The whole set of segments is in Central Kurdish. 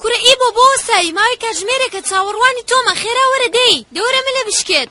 کورە ئی بۆ بۆ وەستاوی ماوەی کاتژمێرێکە چاوەڕوانی تۆمە خێرا وەرە دێی دەورە ملە بشکێت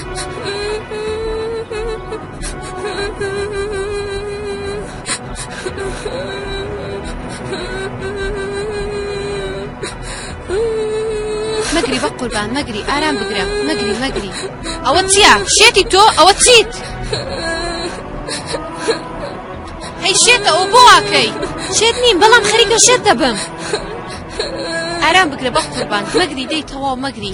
مەگری بە قوربان مەگری ئارام بگرە مەگری مەگری ئەوە چییە شێتی تۆ ئەوە چیت هەی شێتە ئەو بۆ واکەی شێت نیم بەڵام خەریکە شێت دەبم ئارام بگرە بە قوربان مەگری دەی تەواو مەگری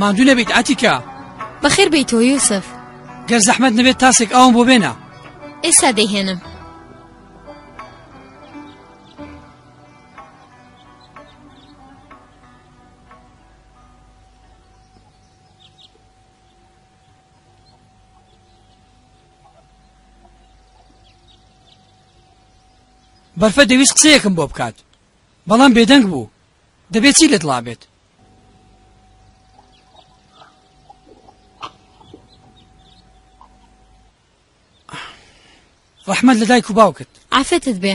ماندوو نەبیت ئەتیکا بەخێر بیتەوە یوسف گەر زەحمت نەبێت تاسێک ئەوم بۆ بێنە ئێستا دەیهێنم بەرفە دەویست قسەیەکم بۆ بکات بەڵام بێدەنگ بوو دەبێت چی لێت ڵابێت ڕەحمەت لە دایک و باوکت ئافەتت بێ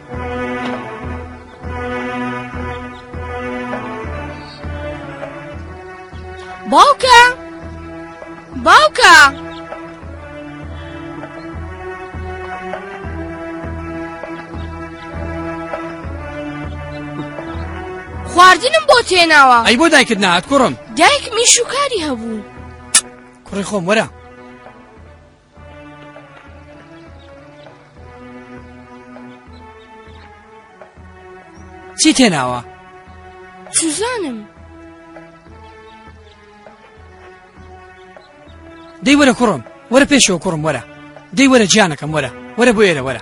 باوکە باوکە خواردنم بۆ تێناوە ئەی بۆ دایکت نات کوڕم دایک میشوکاری هەبوو کوڕی خۆم وەرە چی تێناوە؟ سوزانم دەی وەرە کوڕم وەرە پێشەوە کوڕم وەرە دەی وەرە جیانەکەم وەرە وەرە بۆ ئێرە وەرە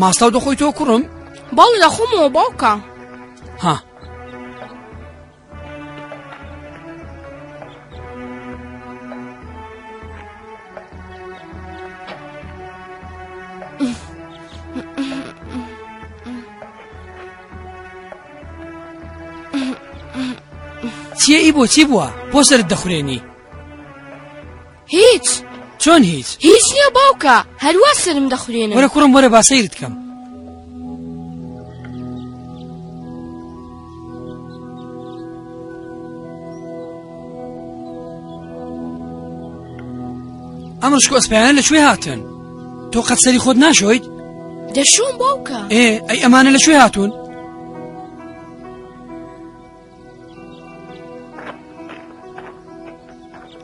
ماستاو دەخۆی تۆ کوڕم باڵ لە خۆمەوە باوکە ها چیە ئی بۆ چی بووە بۆ سرت دەخورێنی هیچ چۆن هیچ هیچ نییە باوکە هەروە سرم دەخورێن وەرە کوڕم وەرە باسەیرت کەم ئەمە شکۆسپیان لە کوێ هاتن تۆ قەت سەری خۆت ناشۆیت دەشوم باوکە ئێ ئەی ئەمانە لە کوێ هاتوون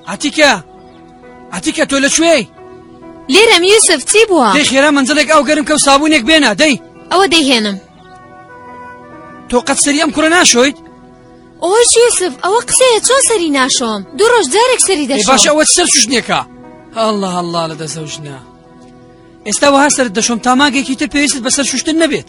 ئەتیکە ئەتیکە تۆ لە کوێی لێرەم یوسف چی بووە دەی خێرا منزلێک ئەو گەرم کە و سابوونێک بێنە دەی ئەوە دەیهێنم تۆ قەت سەری ئەم کوڕە ناشۆیت ئۆش یوسف ئەوە قسەیە چۆن سەری ناشۆم دوو ڕۆژ جارێک سەری دەش باش ئەوە سەر شوشنێکە هەڵە هەڵا لە دەسەوژنە ئێستا وەها سەر دەشۆم تاماگێکی تر پێویست بەسەر شوشتن نەبێت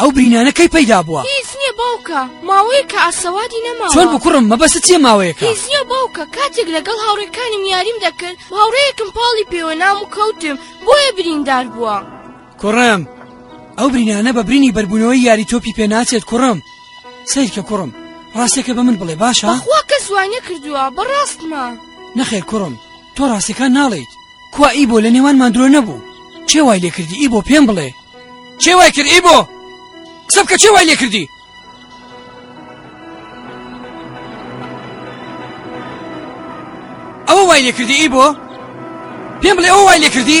ئەو برینانە کەی پەیدا بووە هیچ نییە باوکە ماوەیەکە ئاسەوادی نەما چۆن بکوڕم مەبەست چیە ماوەیەکە هیچ نییە باوکە کاتێک لەگەڵ هاوڕێکانم یاریم دەکرد هاوڕەیەکم پاڵی پێوە نام و کەوتم بۆیە بریندار بووە کوڕم ئەو برینانە بە برینی بەربوونەوەی یاری تۆپی پێ ناچێت کوڕم سیرکە کوڕم ڕاستێکە بە من بڵێ باشە خوا کە سوانە کردووە بەڕاستمە نەخێر کوڕم تۆ ڕاستەکان ناڵیت کوا ئیبۆ لە نێوانمان درۆ نەبوو چێ وای لێ کردی ئیبۆ پێم بڵێ چێ وای کرد ئیبۆ قسە بکە چێ وای لێ کردی ئەوە وای لێ کردی ئیبۆ پێم بڵێ ئەوە وای لێ کردی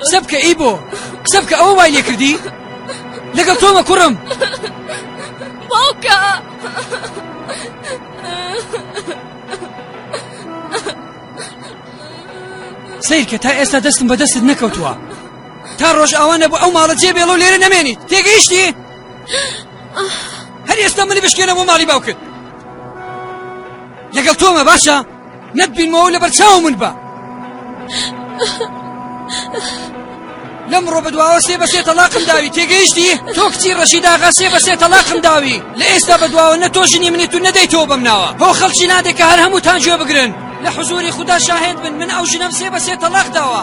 قسە بکە ئیبۆ قسە بکە ئەوە وای لێکردی لەگەڵ تۆمە کوڕم باوکە سیرکە تا ئێستا دەستم بە دەستت نەکەوتووە تا ڕۆژ ئەوانە بۆ ئەو ماڵە جێ بێڵە و لێرە نەمێنیت تێگەیشتی هەر ئێستا منی بشکێنە بۆ ماڵی باوکت لەگەڵ تۆمە باشە نەتبینمەوە لە بەرچاو من بە لەم ڕۆ بەدواوە سێ بە سێ تەلاقم داوی تێگەیشتی تۆ کچی ڕەشیداغا سێ بە سێ تەلاقم داوی لە ئێستا بەدواوە نە تۆ ژنی منێت و نەدەی تۆ بەم ناوە بۆ خەڵکی نادێک کە هەر هەمووتان گوێ بگرن لە حزوری خوددا شاهێت بن من ئەو ژنەم سێ بە سێ تەلاق داوە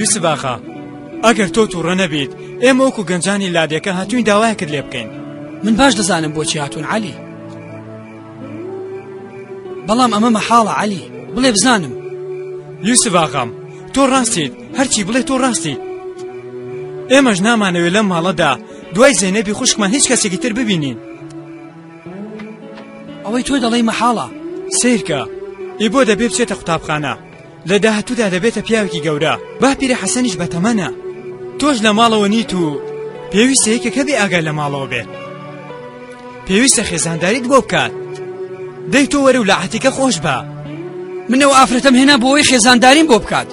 یوسف ئاغا ئەگەر تۆ تووڕە نەبیت ئێمە وەکو گەنجانی لادێکە هاتووین داوایەکت لێ بکەین من باش دەزانم بۆچی هاتوون عەلی بەڵام ئەمە مەحاڵە عەلی بڵێ بزانم یوسف ئاغام تۆ ڕاستیت هەرچی بڵێ تۆ ڕاستیت ئێمەش نامانەوێت لەم ماڵەدا دوای زەینەبی خوشکمان هیچ کەسێکی تر ببینین ئەوەی تۆ دەڵی مەحاڵە سیرکە ئی بۆ دەبێ بچێتە قوتابخانە لە داهتوودا دەبێتە پیاوێکی گەورە با پیرە حەسەنیش بەتەمەە تۆش لە ماڵەوە نیت و پێویستە یەکێکە بێ ئاگای لە ماڵەوە بێت پێویستە خێزانداریت بۆ بکات دەی تۆ وەرە و لە عاتیکە خۆش بە منەوە ئافرەتەم هێنا بۆەوەی خێزانداریم بۆ بکات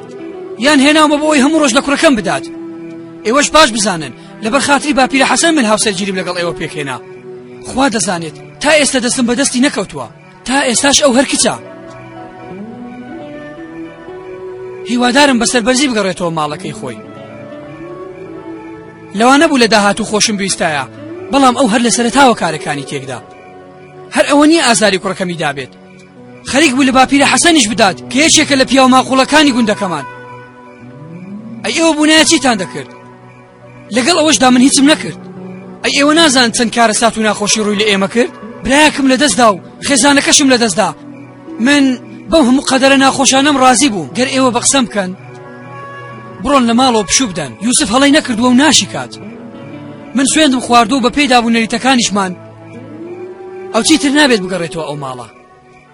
یان هێناومە بۆی هەموو ڕۆژ لە کوڕەکەم بدات ئێوەش باش بزانن لەبەر خاتری باپیرە حەسەن من هاوسەرگیریم لەگەڵ ئێوە پێکێنا خوا دەزانێت تا ئێستا دەستم بەدەستی نەکەوتووە تا ئێستاش ئەو هەر کچە هیوادارم بەسەر بەرزی بگەڕێتەوە ماڵەکەی خۆی لەوانە بوو لە داهات و خۆشم بیستایە بەڵام ئەو هەر لە سەرتاوە کارەکانی تێکدا هەر ئەوە نییە ئازاری کوڕەکەمی دابێت خەریک بوو لە باپیرە حەسەنیش بدات کە یەکێکە لە پیاوماقوڵەکانی گوندەکەمان ئەی ئەوە بوونایە چیتان دەکرد لەگەڵ ئەوەشدا من هیچم نەکرد ئەی ئێوە نازان چەند کارە سات و ناخۆشی ڕووی لە ئێمە کرد براکم لە دەستدا و خێزانەکەشم لە دەستدا من بەو هەموو قەدەرە ناخۆشانم ڕازی بوو گەر ئێوە بە قسەم بکەن بڕۆن لە ماڵەوە پشوو بدەن یوسف هەڵی نەکردووە و ناشی کات من سوێندم خواردو بە پێی دابوو نەریتەکانیشمان ئەو چیتر نابێت بگەڕێتەوە ئەو ماڵە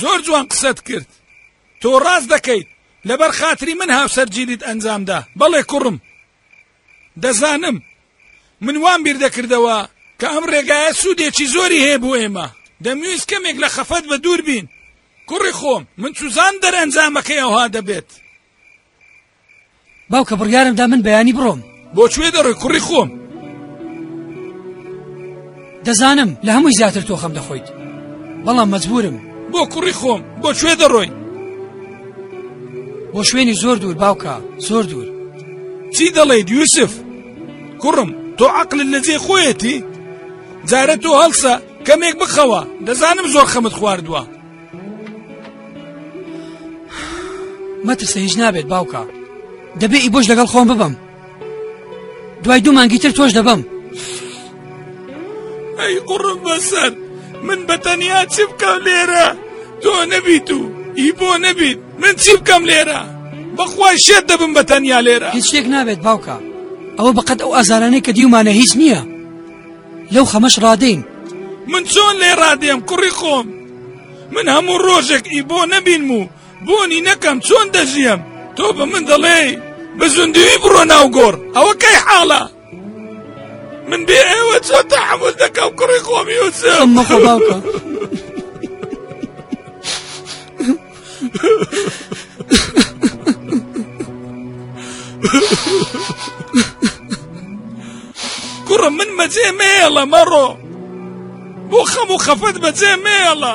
زۆر جوان قسەت کرد تۆ ڕاست دەکەیت لەبەر خاتری من هاوسەر جیلیت ئەنجامدا بەڵێ کوڕم دەزانم من وام بیر دەکردەوە کە ئەم ڕێگایە سوودێکی زۆری هەیە بۆ ئێمە دەمویست کەمێک لە خەفەت بە دوور بین کوڕی خۆم من چوزان دەرەنجامەکەی ئەوها دەبێت باوکە بڕیارم دا من بەیانی بڕۆم بۆ کوێ دەڕۆی کوڕی خۆم دەزانم لە هەمووی زیاتر تۆخەم دەخۆیت بەڵام مەجبورم بۆ کوڕی خۆم بۆ کوێ دەڕۆی بۆ شوێنی زۆر دوور باوکە زۆر دوور چی دەڵێیت یوسف کوڕم تۆ عقلت لە جێ خۆیەتی جارە تۆ هەڵسە کەمێک بخەوە دەزانم زۆر خەمت خواردووە مەترسە هیچ نابێت باوکە دەبێ ئی بۆش لەگەڵ خۆم ببم دوای دوو مانگی تر تۆش دەبم ئەی قڕم بەسەر من بە تەنیا چ بکەم لێرە تۆ نەبیت و ئی بۆ نەبیت من چی بکەم لێرە بەخوای شێت دەبم بە تەنیا لێرە هیچ شتێک نابێت باوکە ئەوە بەقەت ئەو ئازارانەی کە دیومانە هیچ نییە لەو خەمەش ڕادین من چۆن لێ ڕادێم کوڕی خۆم من هەموو ڕۆژێک ئی بۆ نەبینم و بۆنی نەکەم چۆن دەژیم تۆ بە من دەڵێ بە زوندوی بڕۆ ناو گۆڕ ئەوە کەی حاڵە من بێ ئێوە چۆن تەحمل دەکەم کوڕی خۆمی و مەخۆ باوکە کوڕە من بەجێ مێڵە مەڕۆ بۆ خەم و خەفەت بەجێ مێڵە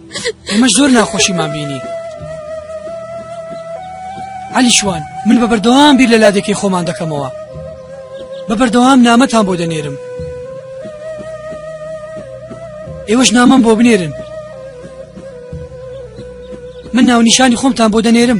ئێمە زۆر ناخۆشیمان بینی علی شوان من بە بەردەوام بیر لە لادێکی خۆمان دەکەمەوە بە بەردەوام نامەتان بۆ دەنێرم ئێوەش نامەم بۆ بنێرن من ناونیشانی خۆمتان بۆ دەنێرم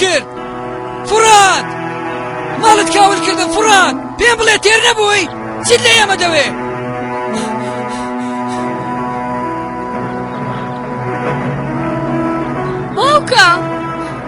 کرد فرات ماڵت کاول کردن فرات پێم بڵێ تێر نەبووی چیت لە ئێمە دەوێ باوکە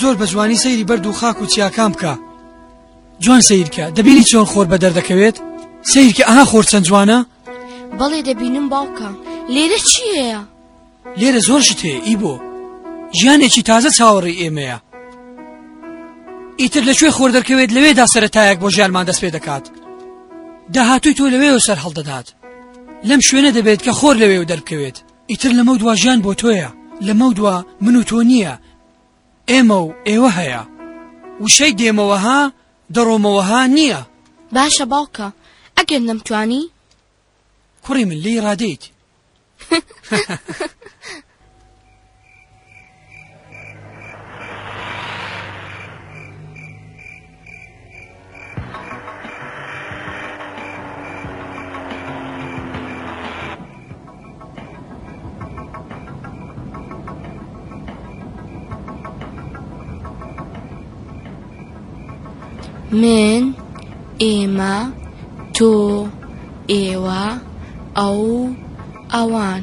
زۆر بە جوانی سەیری بەرد و خاک و چیاکان بکە جوان سیرکە دەبینی چۆن خۆر بە دەردەکەوێت سیرکە ئەها خۆر چەند جوانە بەڵێ دەبینم باوکە لێرە چی هەیە لێرە زۆر شت هەیە ئی بۆ ژیانێکی تازە چاوەڕی ئێمەیە ئیتر لە کوێ خۆر دەکەوێت لەوێدا سەرەتایەک بۆ ژیانمان دەست پێ دەکات داهاتوی تۆ لەوێ و سەر هەڵدەدات لەم شوێنە دەبێت کە خۆر لەوێ و دەرکەوێت ئیتر لەمەودوا ژیان بۆ تۆیە لەمەودوا من و تۆ نییە ئێمە و ئێوە هەیە وشەی دێمەوەها دەڕۆمەوەها نییە باشە باوکە ئەگەر نەمتوانی کوڕی من لێی ڕادێیت من ئێمە تۆ ئێوە ئەو ئەوان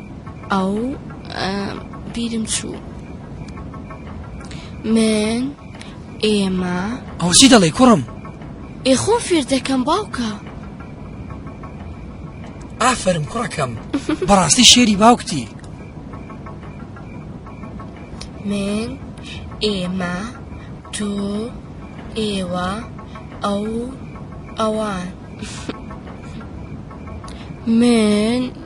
ئەو بیرم چوو من ئێمە ئەو چی دەڵێ کوڕم ئێ خۆ فێر دەکەم باوکە ئافرم کوڕەکەم بەڕاستی شێری باوکتی من ئێمە تۆ ئێوە ئەو ئەوان من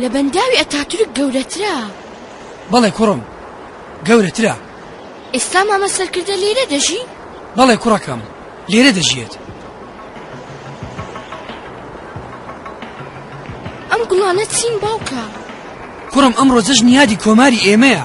لە بەنداوی ئەتاتورک گەورەترە بەڵێ کوڕم گەورەترە ئێستا مامە سەرکردە لێرە دەژی بەڵێ کوڕەکەم لێرە دەژیێت ئەم گوڵانە چین باوکە کوڕم ئەمڕۆ جەژنیادی کۆماری ئێمەیە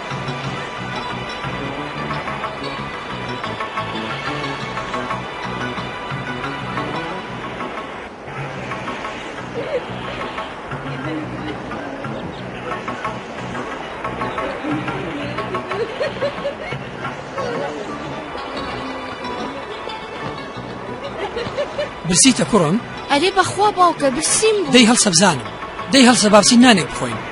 برسیتە کوڕم ئەرێ بەخوا باوکە برسیم دەی هەڵسەبزانم دەی هەڵسە باسی نانێک بخۆین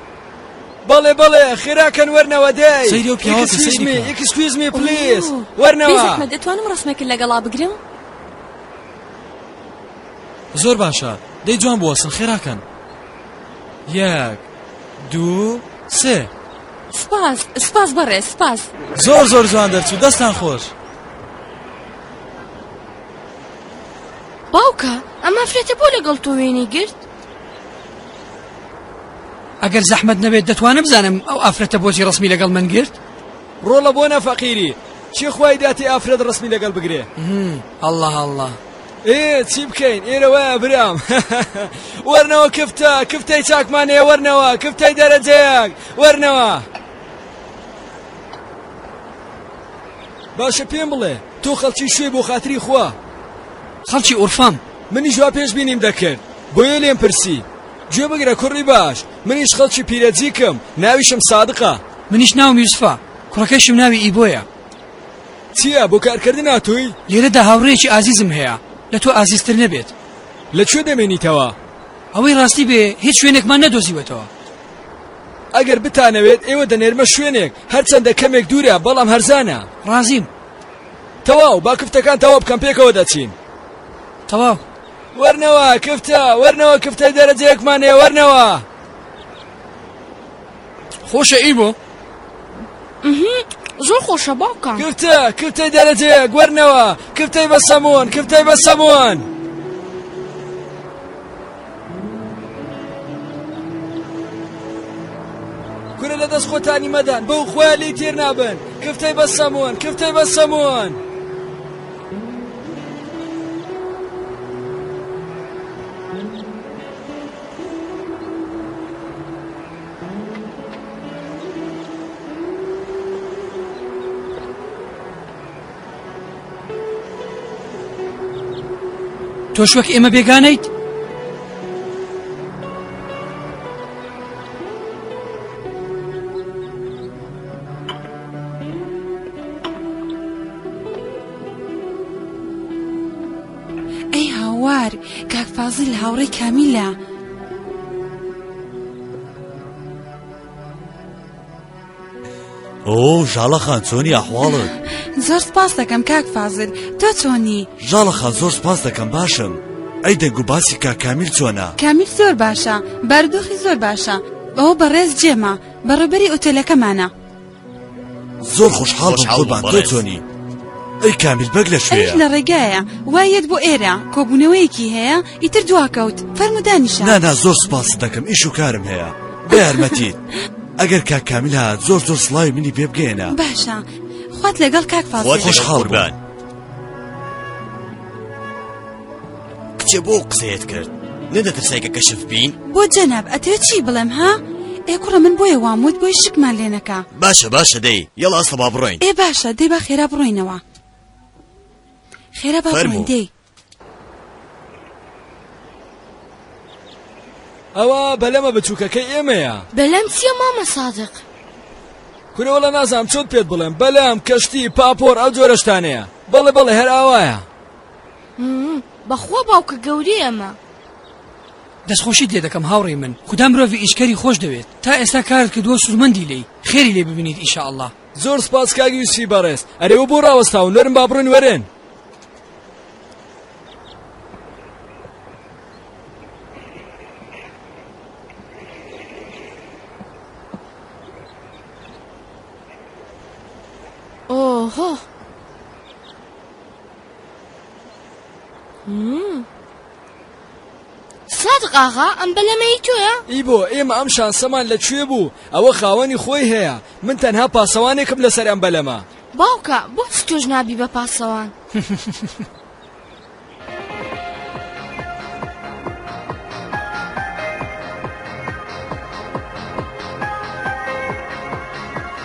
بەڵێ بەڵێ خێراکەن وەرنەوە دێ سەیری و پیاوە سەیری ئکسکویزمی پلیس وەرنەوە دەتوانم ڕسمێکن لەگەڵا بگرم زۆر باشە دەی جوان بوەسن خێراکەن یەک دوو سێ سپاس سپاس بەڕێ سپاس زۆر زۆر جوان دەرچوو دەستان خۆش باوکە ئەمە فرێتە بۆ لەگەڵ تۆ وێنی گرت ئەگەر زەحمەت نەبێت دەتوانم بزانم ئەو ئافرەتە بۆجی ڕسمی لەگەڵ من گرت ڕۆڵە بۆ نەفەقیری چی خوای داتی ئافرەت ڕسمی لەگەڵ بگرێ الله الله ئێ چی بکەین ئێرەوە برام وەرنەوە کفتە کفتەی چاکمانێ وەرنەوە کفتەی دەرەجەیەک وەرنەوە باشە پێم بڵێ تۆ خەڵکی شوێ بۆ خاتری خوا خەڵکی ئۆرفام منیش وا پێشبینیم دەکرد بۆیە لێم پرسی گوێ بگرە کوڕی باش منیش خەڵکی پیرەجیکم ناویشم سادقە. منیش ناوم یوسفە کوڕەکەشم ناوی ئیبۆیە. چییە بۆ کارکردن هاتووی؟ لێرەدا هاوڕێیەکی ئازیزم هەیە لە تۆ ئازیزتر نەبێت. لە کوێ دەمێنیتەوە؟ ئەوەی ڕاستی بێ هیچ شوێنێکمان نەدۆزیوەتەوە. ئەگەر بتانەوێت ئێوە دەنێرمە شوێنێک هەرچەندە کەمێک دوورە بەڵام هەرزانە. ڕازیم. تەواو با کفتەکان تەواو بکەم پێکەوە دەچین. تەواو وەرنەوە کفتە وەرنەوە کفتەی دەرەجەیەکمان هەیە وەرنەوە خۆشە ئی بۆ زۆر خۆشە باوکە کفتە کفتەی دەرەجەیە گوەرنەوە کفتەی بە سەمۆن کفتەی بە سەمۆن کورە لە دەست خۆتانی مەدان بەو خۆیان لی تێر نابن کفتەی بە سەمۆن کفتەی بە سەمۆن تۆش وەک ئێمە بێگانیت ئەی هاوار کاک فازیل هاوڕێی کامیلە ئۆ ژاڵەخان چۆنی ئەحواڵت زۆر سپاس دەکەم کاک فازل تۆ چۆنی ژاڵەخان زۆر سپاس دەکەم باشم ئەی دەنگ و باسی کا کامیل چۆنا کامیل زۆر باشە بارودۆخی زۆر باشە ئەوە بەڕێز جێمە بەڕێبەری ئۆتێلەکەمانە زۆر خۆشحاڵ قوربان تۆ چۆنی ئەی کامیل بەگ لە شوێ لە ڕێگایە وایەت بۆ ئێرە کۆبوونەوەیەکی هەیە ئیتر دواکەوت فەرمودانیش نانا زۆر سپاس دەکەم ئیش و کارم هەیە بە یارمەتیت ئەگەر کاک کامیل هات زۆر زۆر سڵاوی منی پێ بگەێنە باشە خوات لەگەڵ کاک فاڵ خۆشحاڵ بان کچێ بۆ قسەیەت کرد نەدەترسای کە کەشف بین بۆ جەناب ئەتێ چی بڵێم ها ئێ کوڕە من بۆیە وام وت بۆی شکمان لێ نەکا باشە باشە دەی یەڵا ئەسڵە با بڕۆین ئێ باشە دەی با خێرا بڕۆینەوە خێرا با فەرموو. بڕۆین دەی ئەوە بەلەمە بچووکەکەی ئێمەیە بەلەم چییە مامە سادق کورەوەڵە نازام چۆن پێت بڵێم بەلام کەشتی پاپۆر ئەو جۆرەشتانەیە بەڵێ بەڵێ هەر ئاوایە بەخوا باوکە گەورەی ئەمە. دەستخۆشیت لێ دەکەم هاوڕێی من خودا مرۆڤی ئیشکەری خۆش دەوێت تا ئێستا کارت کردووە سوورمەندی لێی خێری لێ ببینیت ئیشەئەڵڵا زۆر سپاس کاک یوسفی بەڕێز ئەرێوە بۆ ڕاوەستاون وەرن با بڕۆین وەرێن ئۆهۆ سادق ئاغا ئەم بەلەمەی تۆیە ئی بۆ ئێمە ئەم شانسەمان لە کوێ بوو ئەوە خاوەنی خۆی هەیە من تەنها پاسەوانێکم لەسەر ئەم بەلەمە باوکە بۆچ تۆش نابی بە پاسەوان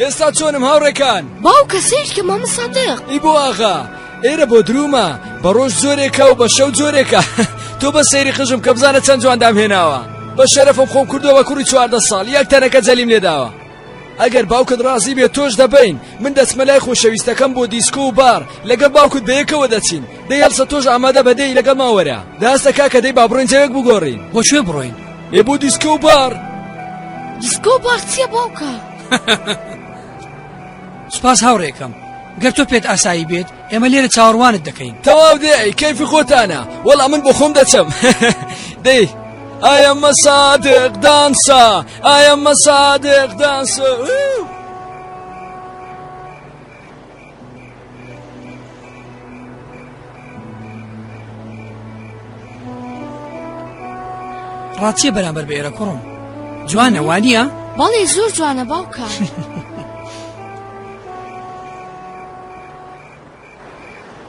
ئێستا چۆنم هاوڕێکان باوکە سەیرت کە مامە سادق ئی بۆ ئاغا ئێرە بۆ درومە بە ڕۆژ زۆرێکە و بە شەو زۆرێکە تۆ بە سەیری قژم کە بزانە چەند جواندام هێناوە بە شەرەفم خۆم کردو بە کوڕی چواردە ساڵ یەک تەنەکە جەلیم لێداوە ئەگەر باوکت ڕازی بێت تۆش دەبین من دەچمە لای خۆشەویستەکەم بۆ دیسکۆ و بار لەگەڵ باوکت بەیەکەوە دەچین دەی هەڵسە تۆش ئامادە بەدەی لەگەڵ ماوەرە داستە کاکە دەی با بڕۆین جەوێک بگۆڕین بۆ کوێ بڕۆین ئێ بۆ دیسکە و بار دیسکە و بار چییە باوکە سپاس هاوڕێکەم گەر تۆ پێت ئاسایی بێت ئێمە لێرە چاوەڕوانت دەکەین تەواو دێ کەیفی خۆتانە وەڵام من بۆ خۆم دەچم دەی ئایا مەسادق دانسا ئایا مەسادق دانسە ڕاچیە بەرامبەر بێرە کوڕم جوانە وانە بەڵێ زۆر جوانە باوکە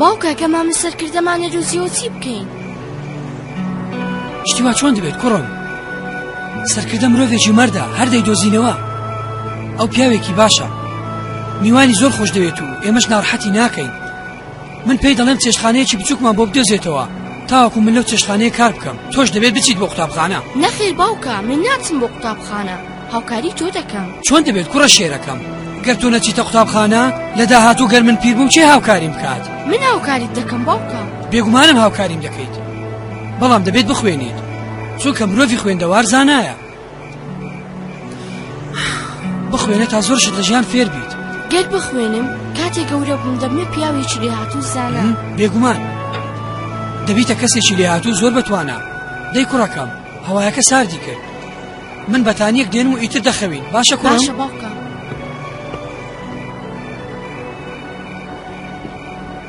باوکە کە مامە سەرکردەمان نەدۆزیەوە چی بکەین شتی وا چۆن دەبێت کوڕم سەرکردە مرۆڤێکی مەردە هەردەی دۆزینەوە ئەو پیاوێکی باشە میوانی زۆر خۆش دەوێت و ئێمەش ناڕحەتی ناکەین من پێی دەڵێم چێشتخانەیەکی بچووکمان بۆ بدۆزێتەوە تاوەکو من لەو چێشتخانەیە کار بکەم تۆش دەبێت بچیت بۆ قوتابخانە نەخیر باوکە من ناچم بۆ قوتابخانە هاوکاری تۆ دەکەم چۆن دەبێت کوڕە شێرەکەم گەر تۆ نەچیتە قوتابخانە لە داهاتوو گەر من پیر بووم چێ هاوکاریم بکات من هاوکاریت دەکەم باوکە بێگومانم هاوکاریم دەکەیت بەڵام دەبێت بخوێنیت چونکە مرۆڤی خوێندەوار زانایە بخوێنە تا زۆر شت لە ژیان فێر بیت گەر بخوێنم کاتێ گەورە بووم دەبمە پیاوێکی لێهاتوو زانە بێگومان دەبیتە کەسێکی لێهاتوو زۆر بەتوانە دەی کوڕەکەم هەوایەکە ساردی کرد من بەتانیەک دێن و ئیتر دەخەوین باشە کوڕ باشە باوکە